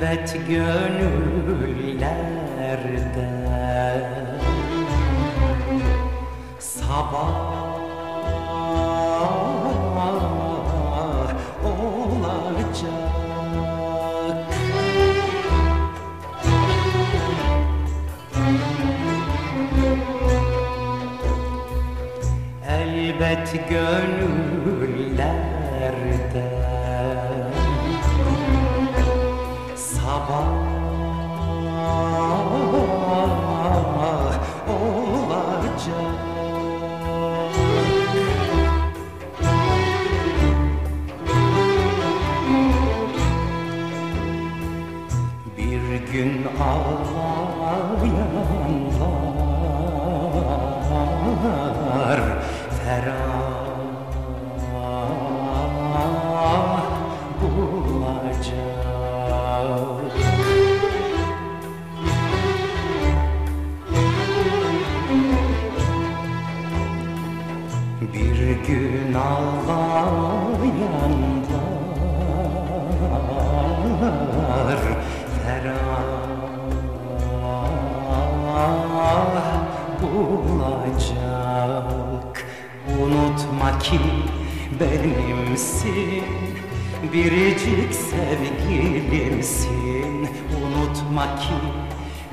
Elbet gönüllerde Sabah Elbet gönüllerde gün ağlayanlar ferah bulacak Bir gün ağlayanlar ferah bulacak. Unutma ki benimsin Biricik sevgilimsin. Unutma ki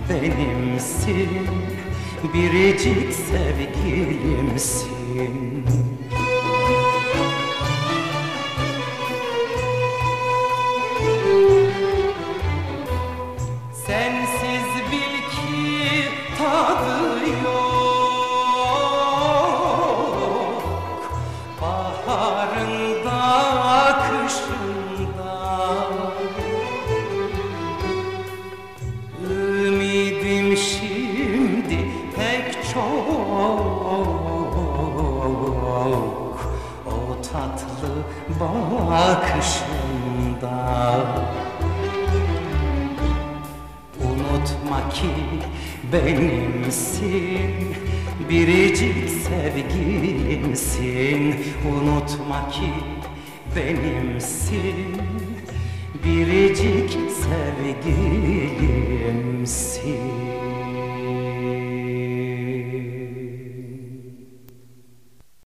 benimsin Biricik sevgilimsin tatlı bakışında. Unutma ki benimsin Biricik sevgilimsin. Unutma ki benimsin Biricik sevgilimsin